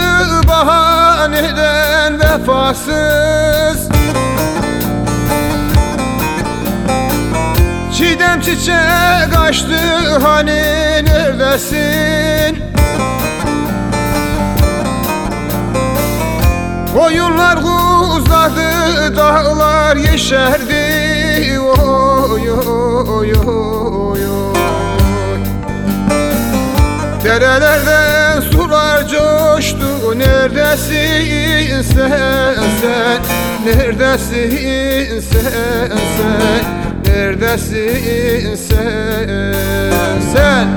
Yanlışı bahaneden vefasız. Çiğdem çiçek açtı hani neredesin? Koyunlar kuzadı, dağlar yeşerdi. Oy oy oy oy Derelerden Neredesin sen sen? Neredesin sen sen? Neredesin sen sen?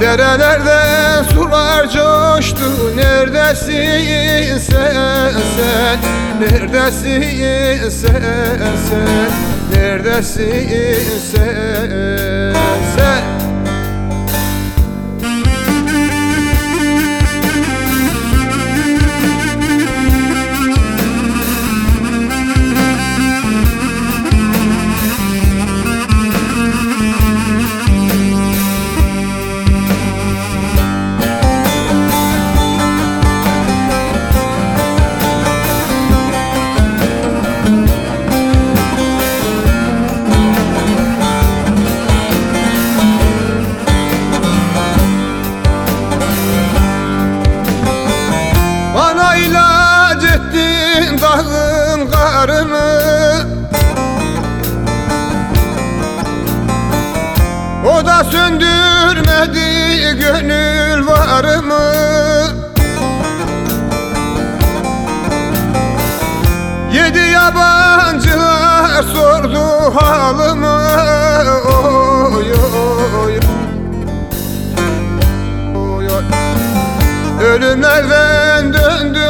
Derelerden sular coştu. Neredesin sen sen? Neredesin sen sen? Neredesin sen sen dağın karını. O da söndürmedi gönül varımı. Yedi yabancılar sordu halımı. Oy oy oy Ölümlerden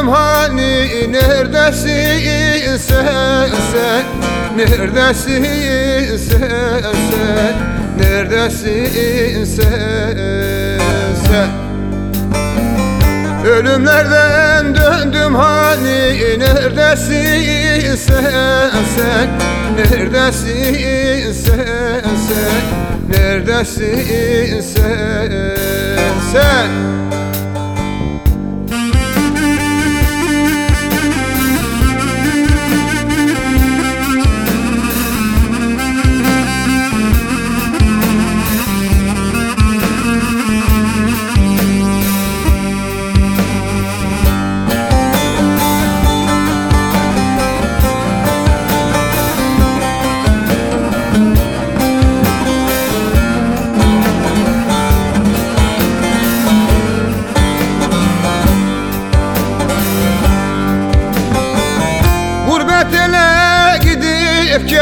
hani neredesin sen sen. Neredesin sen sen. Neredesin sen sen. Ölümlerden döndüm hani neredesin sen sen. Neredesin sen sen. Neredesin sen sen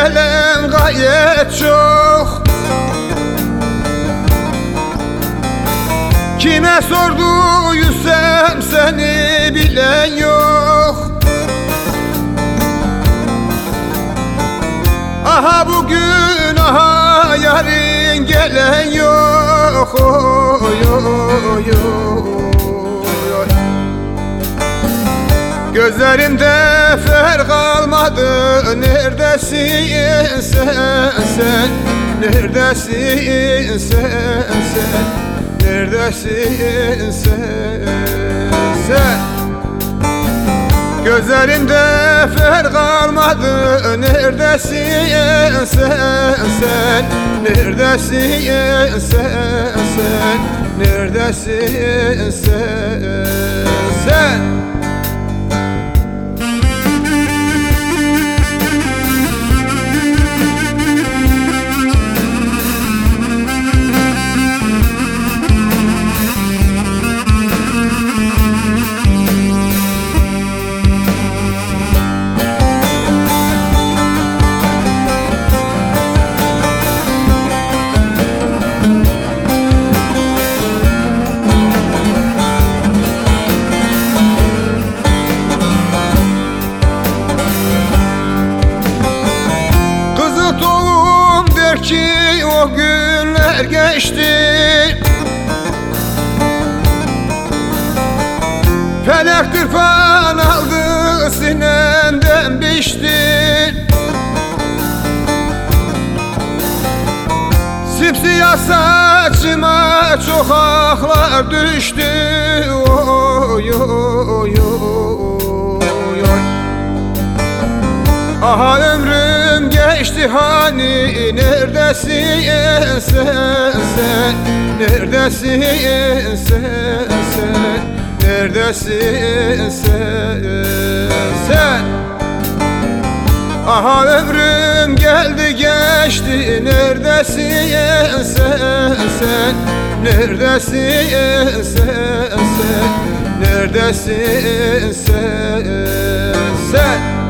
gelen gayet çok. Kime sorduysam seni bilen yok. Aha bugün aha yarın gelen yok. Oy, oy, oy, oy. Gözlerimde fer kalmadı. Neredesin sen sen? Neredesin sen sen? Neredesin sen sen? Gözlerimde fer kalmadı. Neredesin sen sen? Neredesin sen sen? Neredesin sen sen biçti Sipsiyah saçıma çok aklar düştü. Oy oy oy oy. Aha ömrüm geçti hani neredesin sen sen? Neredesin sen sen? Neredesin sen Aha ömrüm geldi geçti. Neredesin sen sen Neredesin sen sen Neredesin sen sen.